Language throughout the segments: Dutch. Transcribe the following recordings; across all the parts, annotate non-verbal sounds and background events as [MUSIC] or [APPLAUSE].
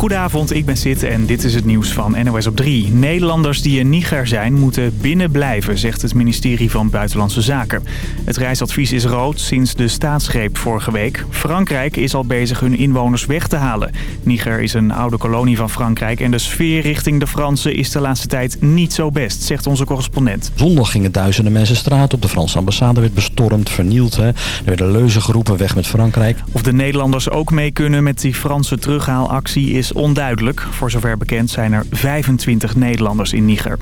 Goedenavond, ik ben Sid en dit is het nieuws van NOS op 3. Nederlanders die in Niger zijn moeten binnen blijven, zegt het ministerie van Buitenlandse Zaken. Het reisadvies is rood sinds de staatsgreep vorige week. Frankrijk is al bezig hun inwoners weg te halen. Niger is een oude kolonie van Frankrijk en de sfeer richting de Fransen is de laatste tijd niet zo best, zegt onze correspondent. Zondag gingen duizenden mensen straat op. De Franse ambassade werd bestormd, vernield. Hè. Er werden leuzen geroepen, weg met Frankrijk. Of de Nederlanders ook mee kunnen met die Franse terughaalactie is onduidelijk. Voor zover bekend zijn er 25 Nederlanders in Niger.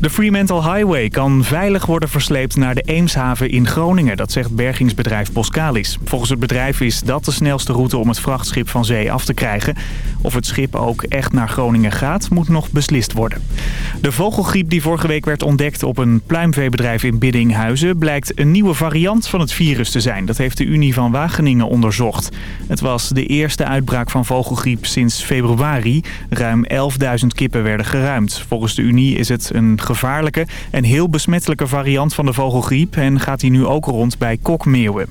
De Fremantle Highway kan veilig worden versleept naar de Eemshaven in Groningen. Dat zegt bergingsbedrijf Boskalis. Volgens het bedrijf is dat de snelste route om het vrachtschip van zee af te krijgen. Of het schip ook echt naar Groningen gaat, moet nog beslist worden. De vogelgriep die vorige week werd ontdekt op een pluimveebedrijf in Biddinghuizen... blijkt een nieuwe variant van het virus te zijn. Dat heeft de Unie van Wageningen onderzocht. Het was de eerste uitbraak van vogelgriep sinds februari. Ruim 11.000 kippen werden geruimd. Volgens de Unie is het een gevaarlijke en heel besmettelijke variant van de vogelgriep... en gaat die nu ook rond bij kokmeeuwen.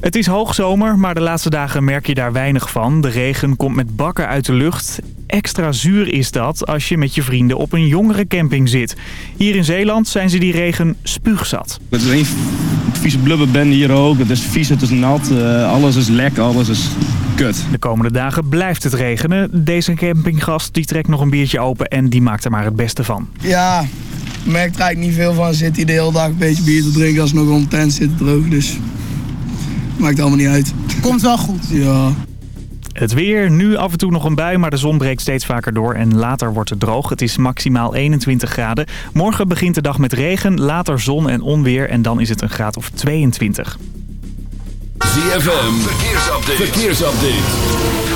Het is hoogzomer, maar de laatste dagen merk je daar weinig van. De regen komt met bakken uit de lucht. Extra zuur is dat als je met je vrienden op een jongerencamping zit. Hier in Zeeland zijn ze die regen spuugzat. Het is een vieze blubberbende hier ook. Het is vies, het is nat, uh, alles is lek, alles is kut. De komende dagen blijft het regenen. Deze campinggast die trekt nog een biertje open en die maakt er maar het beste van. Ja, merkt er eigenlijk niet veel van. Zit hij de hele dag een beetje bier te drinken als nog om tent zit droog. Dus maakt allemaal niet uit. Komt wel goed. Ja. Het weer, nu af en toe nog een bui, maar de zon breekt steeds vaker door en later wordt het droog. Het is maximaal 21 graden. Morgen begint de dag met regen, later zon en onweer en dan is het een graad of 22. ZFM, verkeersupdate. verkeersupdate.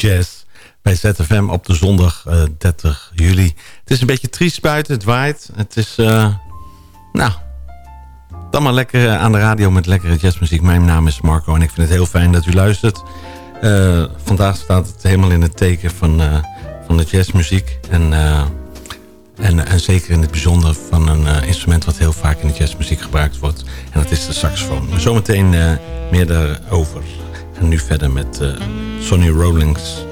Jazz bij ZFM op de zondag uh, 30 juli. Het is een beetje triest buiten, het waait. Het is, uh, nou, dan maar lekker aan de radio met lekkere jazzmuziek. Mijn naam is Marco en ik vind het heel fijn dat u luistert. Vandaag staat het helemaal in het teken van, van de jazzmuziek. En, en, en zeker in het bijzonder van een instrument wat heel vaak in de jazzmuziek gebruikt wordt. En dat is de saxofoon. Zometeen meer daarover. En nu verder met Sonny Rollins.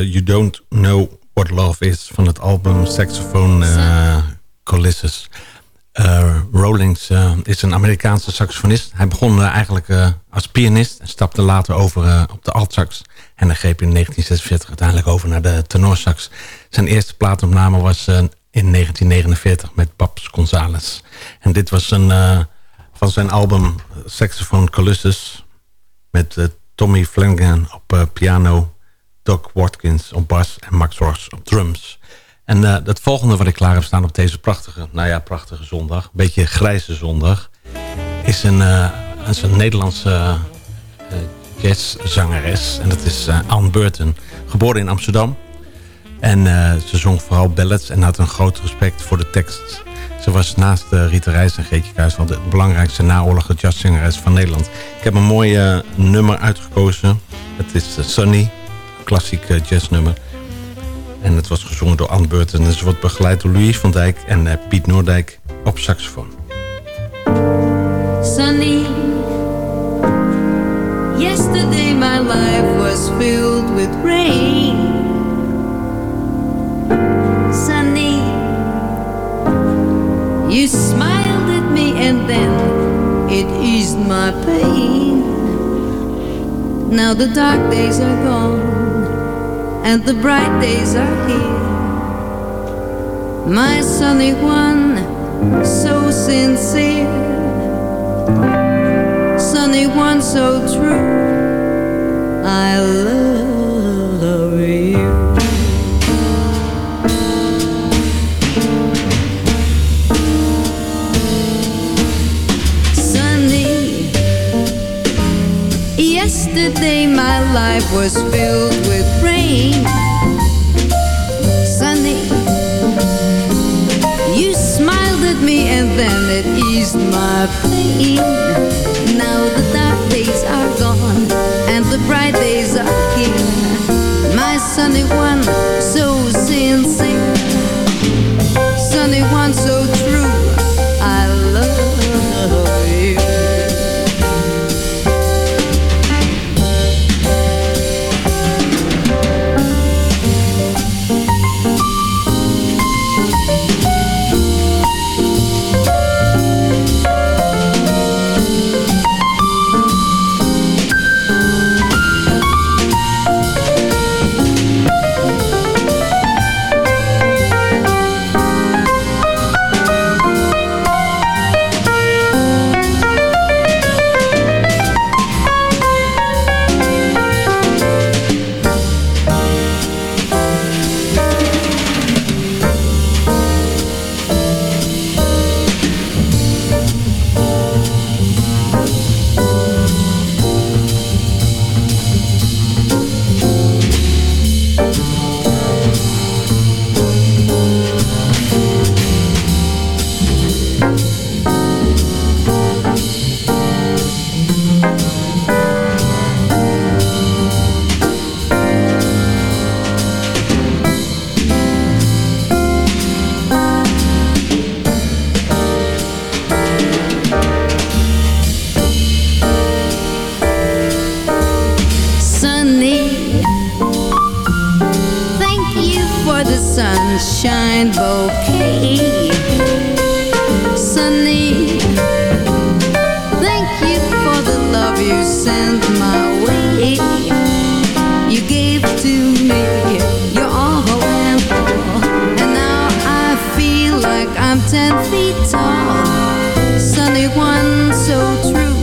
You Don't Know What Love Is... van het album Saxophone uh, Colossus. Uh, Rollins uh, is een Amerikaanse saxofonist. Hij begon eigenlijk als pianist... en stapte later over op de altsax. En hij greep in 1946 uiteindelijk over naar de tenorsax. Zijn eerste plaatopname was in 1949 met Babs Gonzales. En dit was een, van zijn album Saxophone Colossus... met Tommy Flanagan op piano... Doc Watkins op bas en Max Ross op drums. En uh, het volgende wat ik klaar heb staan op deze prachtige, nou ja, prachtige zondag, een beetje grijze zondag, is een, is een Nederlandse uh, jazzzangeres. En dat is Anne Burton, geboren in Amsterdam. En ze zong vooral ballads en had een groot respect voor de tekst. Ze was naast Rita Reis en Geetje Kruis wel de belangrijkste naoorlogse jazzzangeres van Nederland. Ik heb een mooi nummer uitgekozen. Het is Sunny klassiek jazznummer. En het was gezongen door Anne Burton. En ze wordt begeleid door Louise van Dijk en uh, Piet Noordijk op saxofoon. Sunny Yesterday my life was filled with rain Sunny You smiled at me and then it eased my pain Now the dark days are gone and the bright days are here. My sunny one, so sincere, sunny one, so true. I love you. Yesterday my life was filled with rain. Sunny, you smiled at me and then it eased my pain. Now the dark days are gone and the bright days are here. My sunny one, so sincere, the sunshine bouquet. Sunny, thank you for the love you sent my way. You gave to me your all and all, and now I feel like I'm ten feet tall. Sunny one, so true.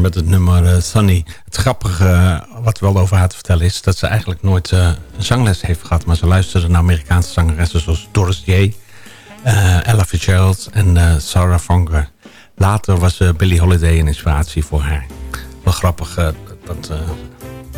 Met het nummer eh, Sunny. Het grappige eh, wat wel over haar te vertellen is... dat ze eigenlijk nooit eh, een zangles heeft gehad... maar ze luisterde naar Amerikaanse zangeressen zoals Doris J... Ella Fitzgerald en Sarah Vaughan. Later was Billie Holiday een inspiratie voor haar. Wel grappig dat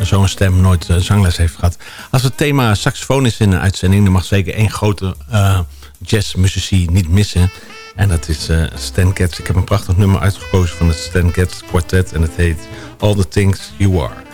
zo'n stem nooit eh, zangles heeft gehad. Als het thema saxofoon is in een uitzending... dan mag zeker één grote eh jazzmuzici niet missen... En dat is eh, Stan Getz. Ik heb een prachtig nummer uitgekozen van het Stan Getz kwartet. En het heet All the Things You Are.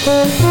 ZFM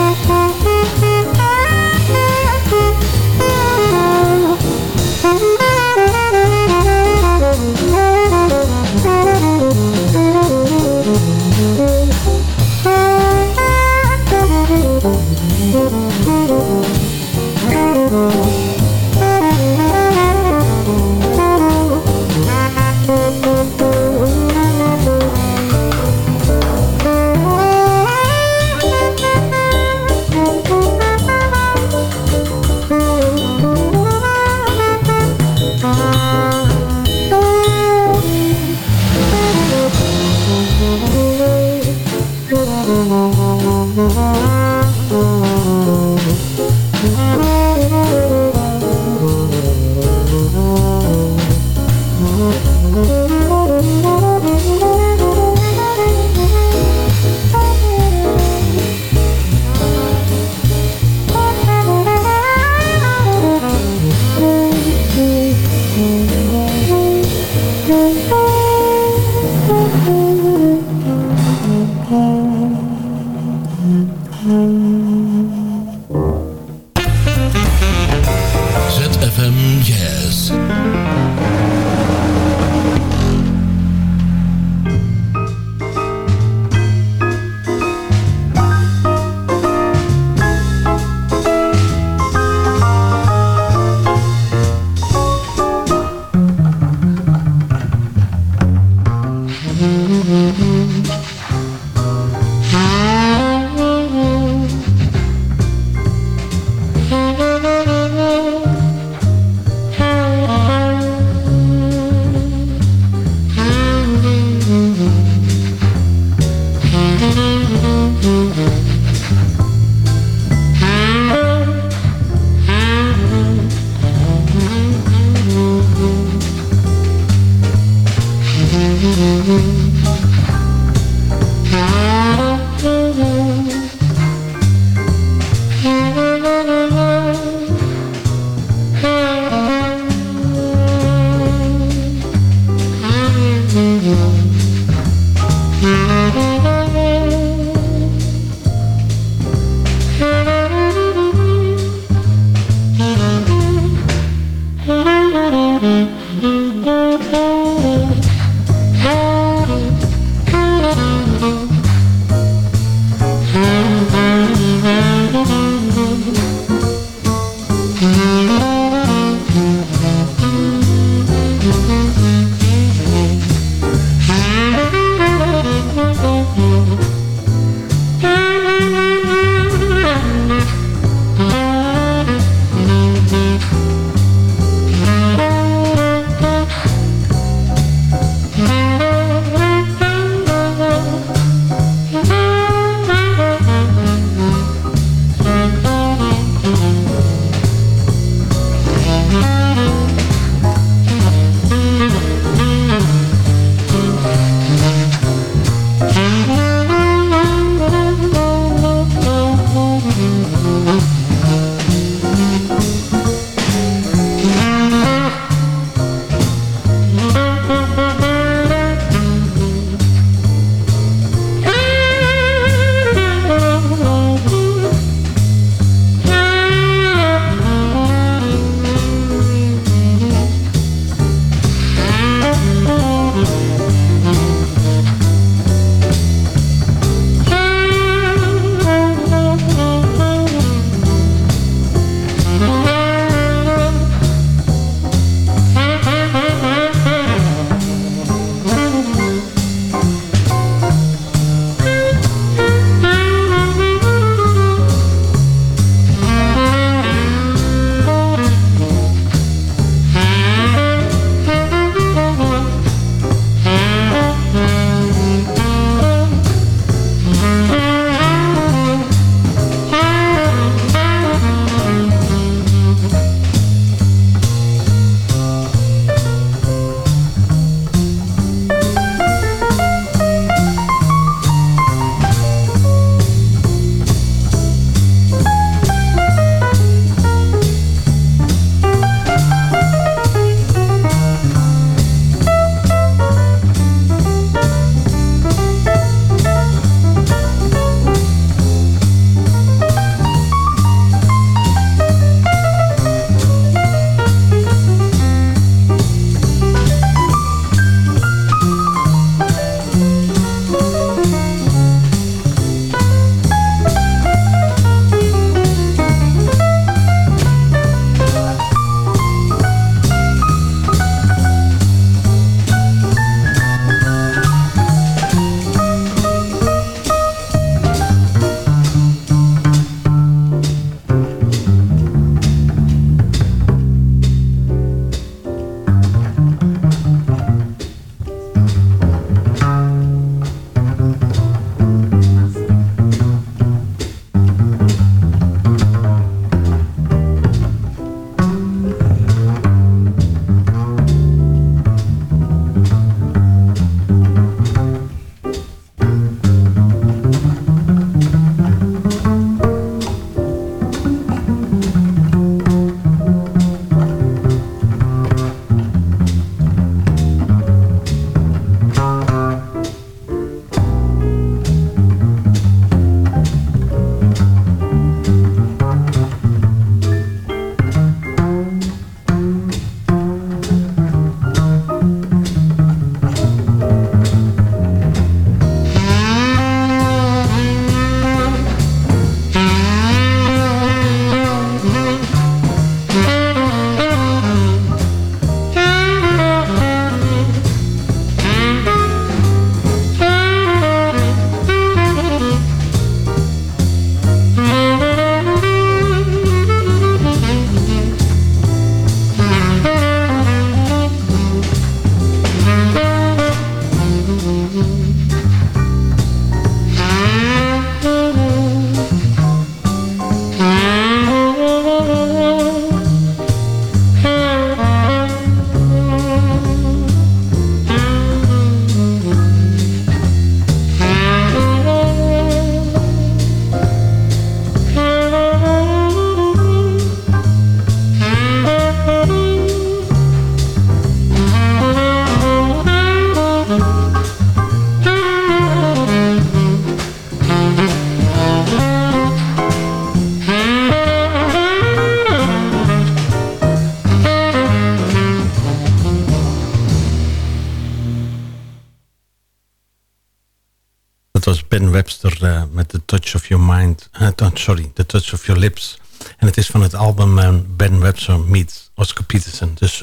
Ben Webster uh, met The Touch of Your Mind. Uh, sorry, The Touch of Your Lips. En het is van het album Ben Webster meets Oscar Peterson. Dus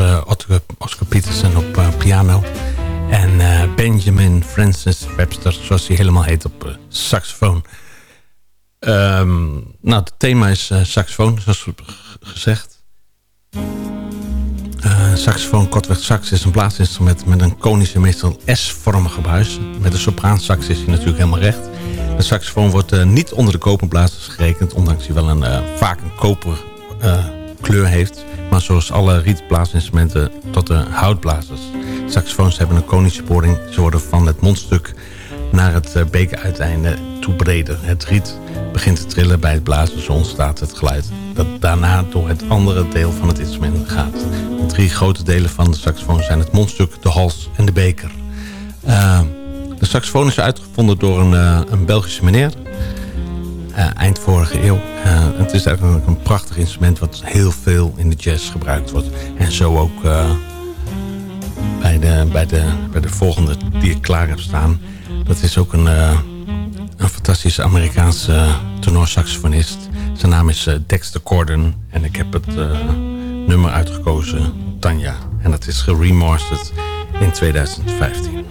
Oscar, Peterson op piano. En Benjamin Francis Webster, zoals hij helemaal heet, op saxofoon. Um, nou, het thema is saxofoon, zoals gezegd. Uh, saxofoon, kortweg sax, is een blaasinstrument met een konische, meestal S-vormige buis. Met de sopraansax is hij natuurlijk helemaal recht. De saxofoon wordt uh, niet onder de koperblazers gerekend, ondanks hij wel een, uh, vaak een koper kleur heeft. Maar zoals alle rietblaasinstrumenten tot de houtblazers. Saxofoons hebben een konische boring. Ze worden van het mondstuk naar het bekeruiteinde toe breder. Het riet begint te trillen bij het blazen, zo ontstaat het geluid dat daarna door het andere deel van het instrument gaat. De drie grote delen van de saxofoon zijn het mondstuk, de hals en de beker. Uh, de saxofoon is uitgevonden door een, uh, een Belgische meneer. Eind vorige eeuw. het is eigenlijk een prachtig instrument wat heel veel in de jazz gebruikt wordt. En zo ook bij, de, bij, de, bij de volgende die ik klaar heb staan. Dat is ook een, een fantastische Amerikaanse tenorsaxofonist. Zijn naam is uh, Dexter Corden en ik heb het uh, nummer uitgekozen, Tanja. En dat is geremasterd in 2015.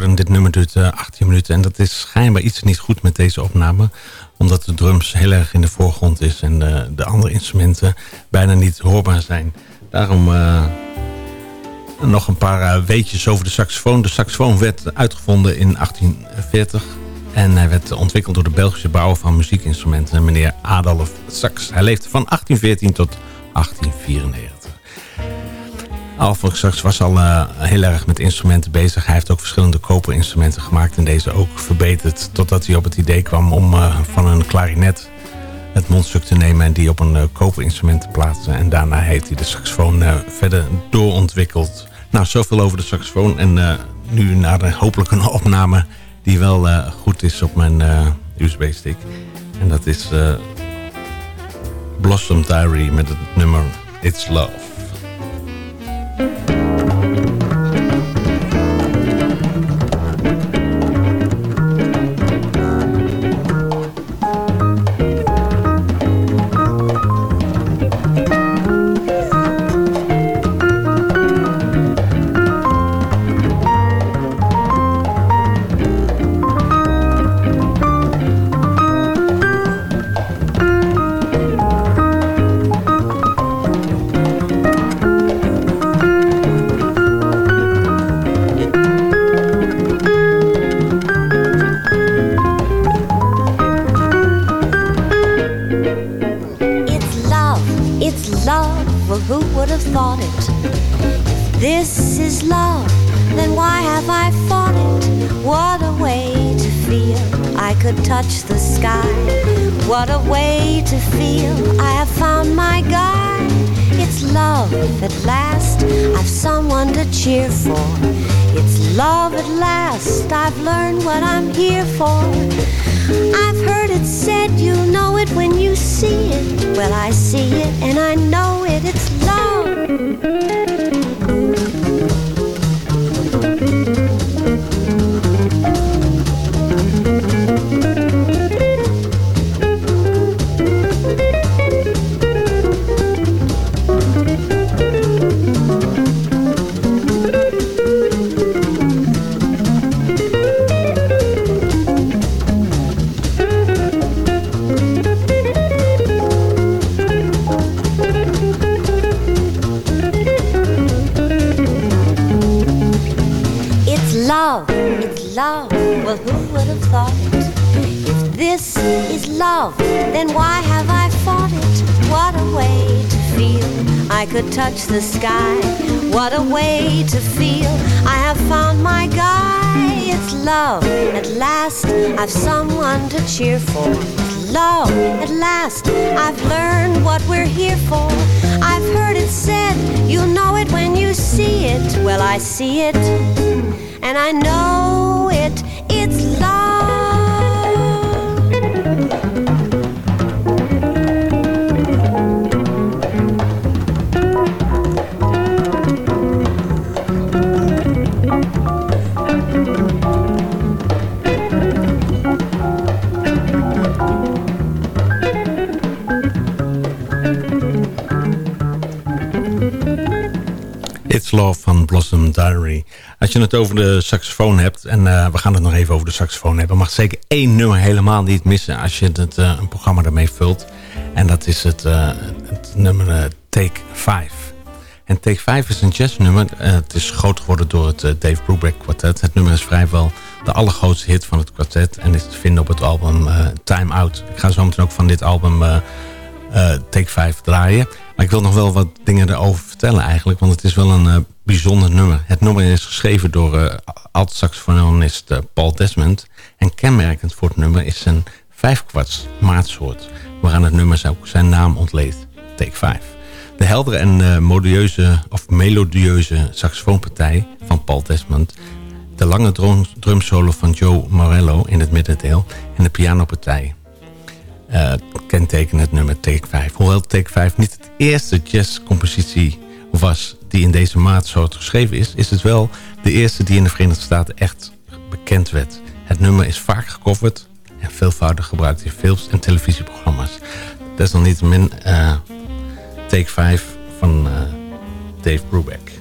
Dit nummer duurt 18 eh, minuten. En dat is schijnbaar iets niet goed met deze opname. Omdat de drums heel erg in de voorgrond is en uh, de andere instrumenten bijna niet hoorbaar zijn. Daarom nog een paar weetjes over de saxofoon. De saxofoon werd uitgevonden in 1840 En hij werd ontwikkeld door de Belgische bouwer van muziekinstrumenten, meneer Adolf Sax. Hij leefde van 1814 tot 1894. Alfred Sax was al uh, heel erg met instrumenten bezig. Hij heeft ook verschillende koperinstrumenten gemaakt en deze ook verbeterd. Totdat hij op het idee kwam om uh, van een klarinet het mondstuk te nemen en die op een uh, koperinstrument te plaatsen. En daarna heeft hij de saxofoon verder doorontwikkeld. Nou, zoveel over de saxofoon. En nu naar hopelijk een [LAUGHS] opname die wel goed is op mijn USB-stick. En dat is Blossom Diary met het nummer It's Love. Touch the sky. What a way to feel. I have found my guy. It's love. At last, I've someone to cheer for. Love. At last, I've learned what we're here for. I've heard it said, you'll know it when you see it. Well, I see it, and I know Love van Blossom Diary. Als je het over de saxofoon hebt, en uh, we gaan het nog even over de saxofoon hebben... mag zeker één nummer helemaal niet missen als je het, uh, een programma ermee vult. En dat is het, uh, het nummer Take 5. En Take 5 is een jazznummer. het is groot geworden door het Dave Brubeck kwartet. Het nummer is vrijwel de allergrootste hit van het kwartet... en is te vinden op het album Time Out. Ik ga zo meteen ook van dit album Take 5 draaien... Maar ik wil nog wel wat dingen erover vertellen eigenlijk. Want het is wel een uh, bijzonder nummer. Het nummer is geschreven door uh, alt-saxofonist uh, Paul Desmond. En kenmerkend voor het nummer is een vijfkwarts maatsoort. Waaraan het nummer ook zijn naam ontleed. Take 5. De heldere en modieuze of melodieuze saxofoonpartij van Paul Desmond. De lange drum, drumsolo van Joe Morello in het middendeel. En de pianopartij uh, kenteken het nummer Take 5. Hoewel Take 5 niet het eerste jazzcompositie was die in deze maatsoort geschreven is... is het wel de eerste die in de Verenigde Staten echt bekend werd. Het nummer is vaak gecoverd en veelvoudig gebruikt in films en televisieprogramma's. Desalniettemin uh, Take 5 van uh, Dave Brubeck.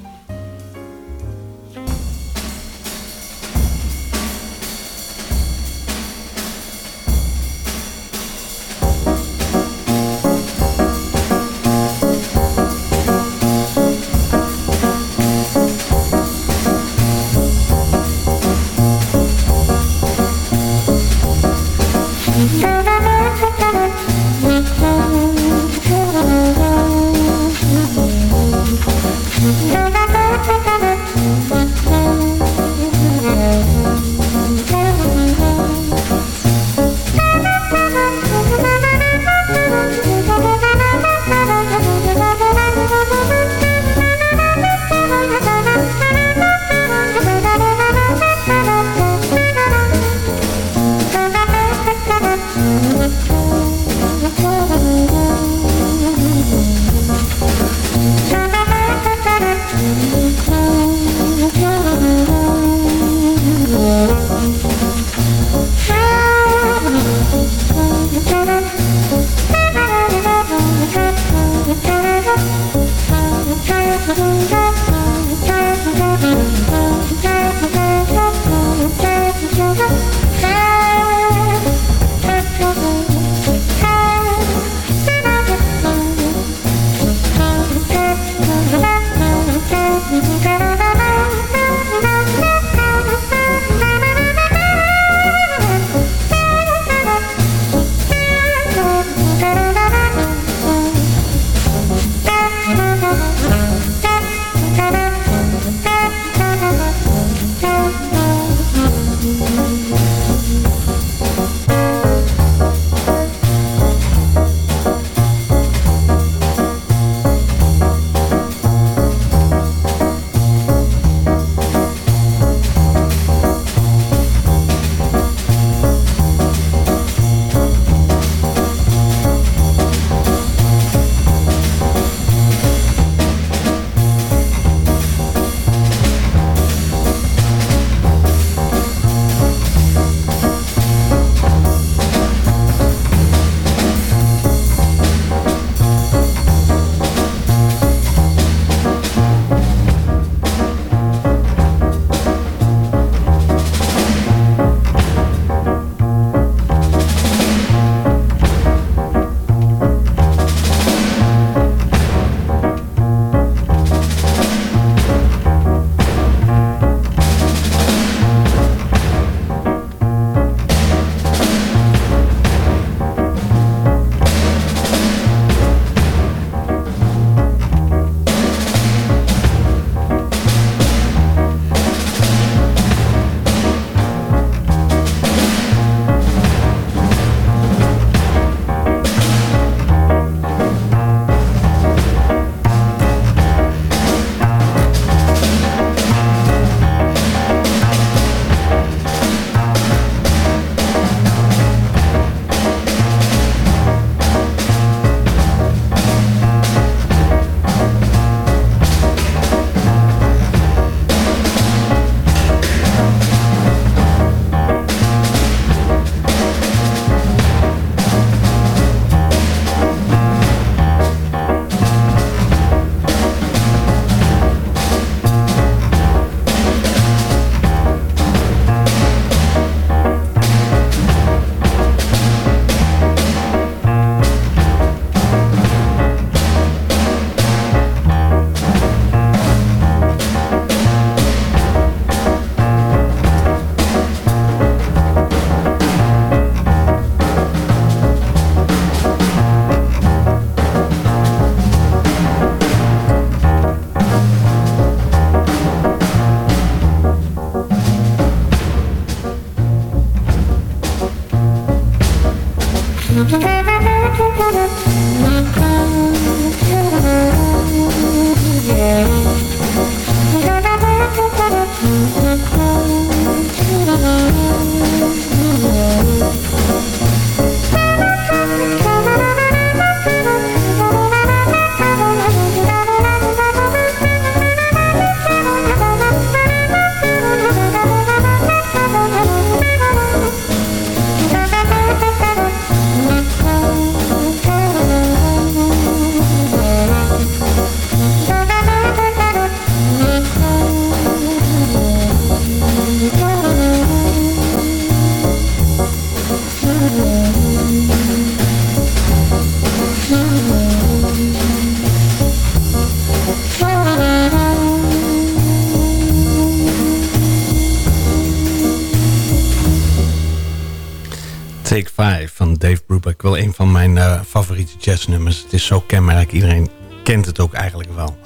Take 5 van Dave Brubeck. Wel een van mijn uh, favoriete jazznummers. Het is zo kenmerk. Iedereen kent het ook eigenlijk wel.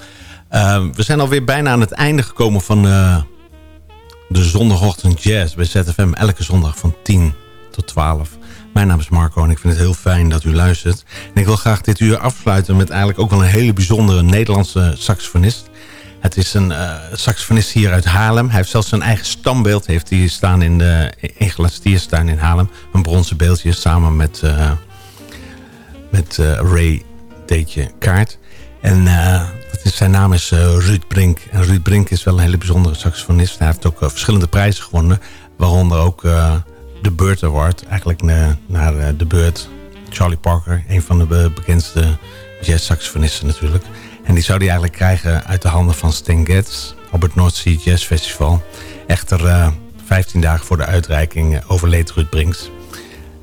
Uh, we zijn alweer bijna aan het einde gekomen van uh, de zondagochtend jazz bij ZFM. Elke zondag van 10 tot 12. Mijn naam is Marco en ik vind het heel fijn dat u luistert. En ik wil graag dit uur afsluiten met eigenlijk ook wel een hele bijzondere Nederlandse saxofonist. Het is een uh, saxofonist hier uit Haarlem. Hij heeft zelfs zijn eigen standbeeld heeft hij staan in de Ingelastierstuin in Haarlem. Een bronzen beeldje samen met, uh, met uh, Ray Deetje Kaart. En is, zijn naam is Ruud Brink. En Ruud Brink is wel een hele bijzondere saxofonist. Hij heeft ook verschillende prijzen gewonnen. Waaronder ook de Bird Award. Eigenlijk naar de Bird. Charlie Parker, een van de bekendste jazz saxofonisten natuurlijk. En die zou hij eigenlijk krijgen uit de handen van Stan Getz op het North Sea Jazz Festival. Echter, uh, 15 dagen voor de uitreiking uh, overleed Ruud Brinks.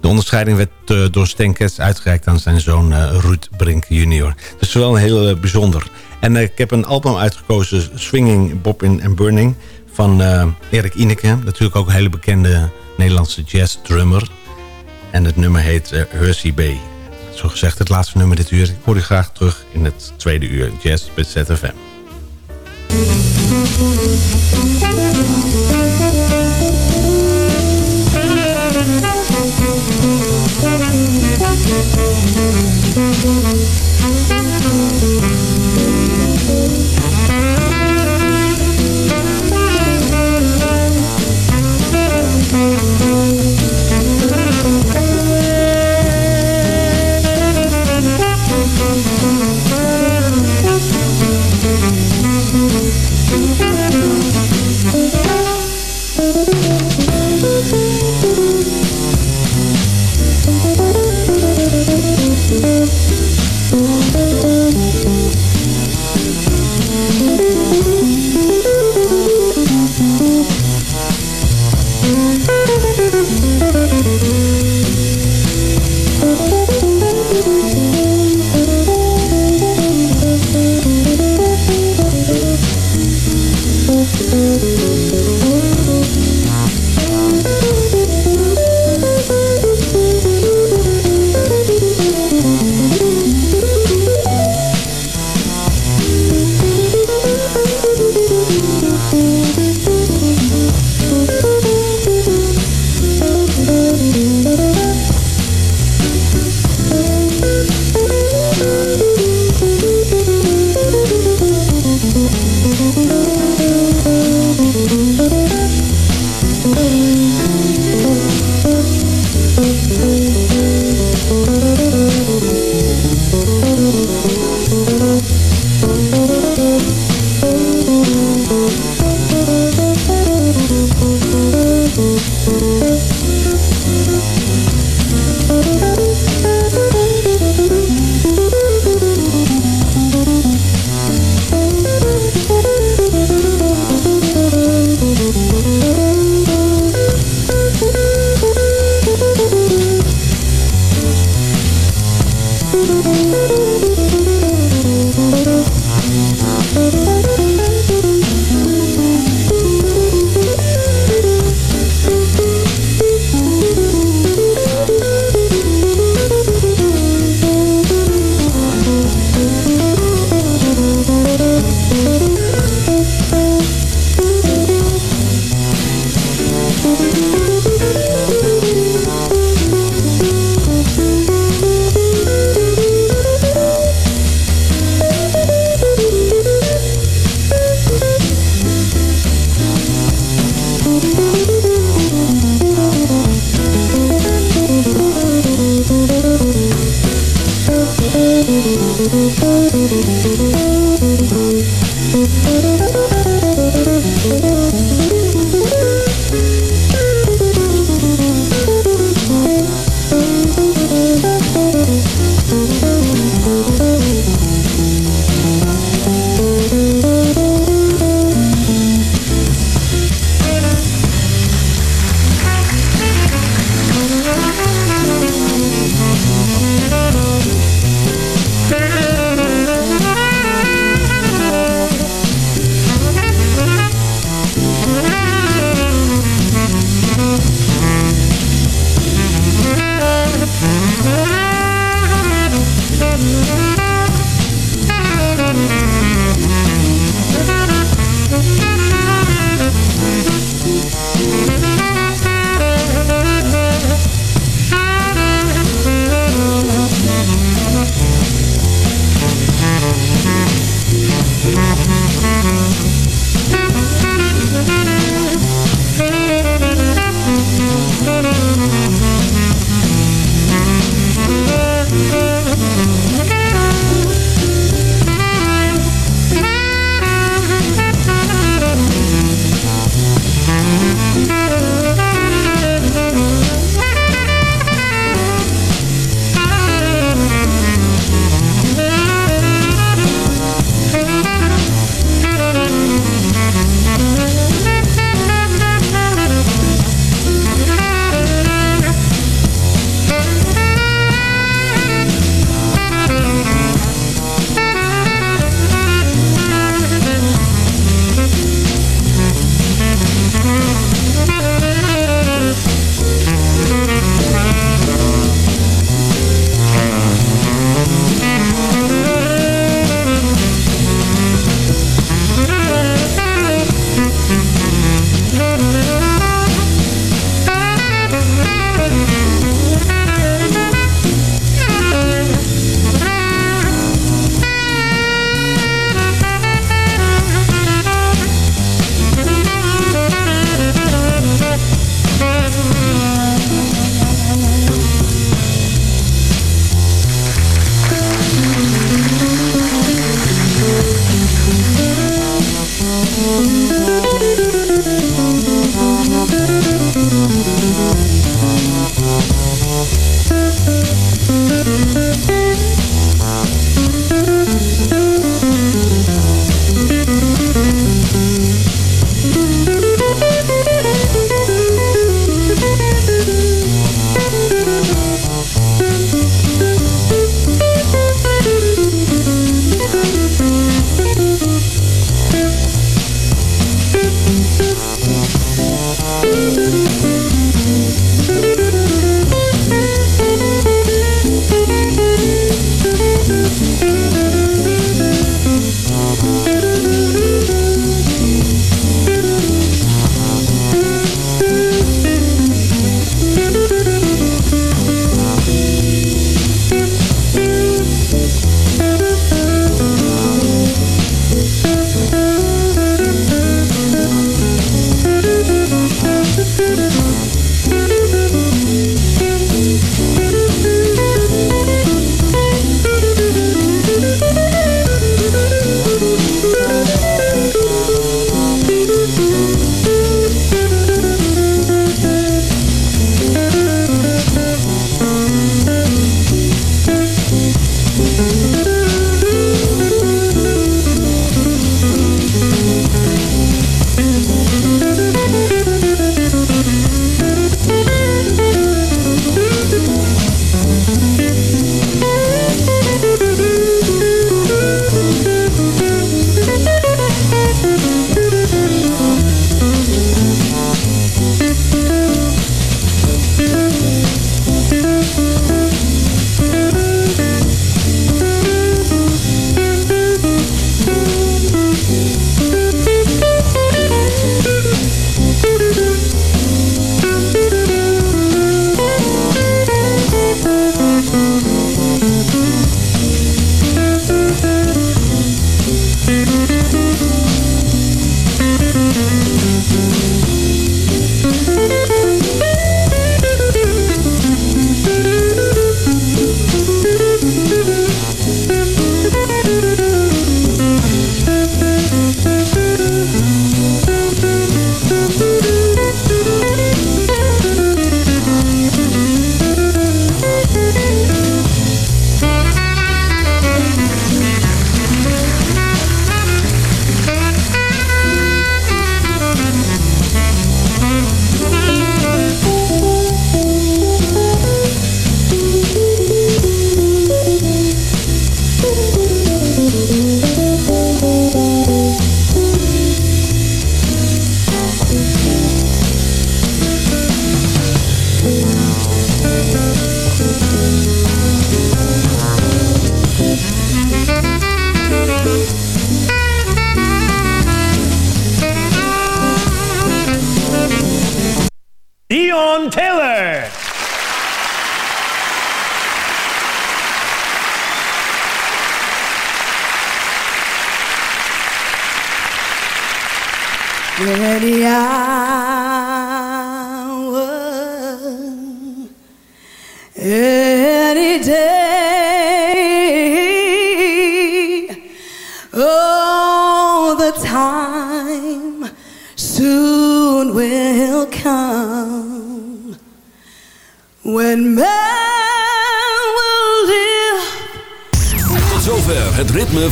De onderscheiding werd uh, door Stan Getz uitgereikt aan zijn zoon Ruud Brink junior. Dus wel een heel bijzonder. En ik heb een album uitgekozen, Swinging, Bobbin and Burning... van Erik Ineke. Natuurlijk ook een hele bekende Nederlandse jazz drummer. En het nummer heet Hersey Bay. Zo gezegd het laatste nummer dit uur. Ik hoor u graag terug in het tweede uur Jazz bij ZFM.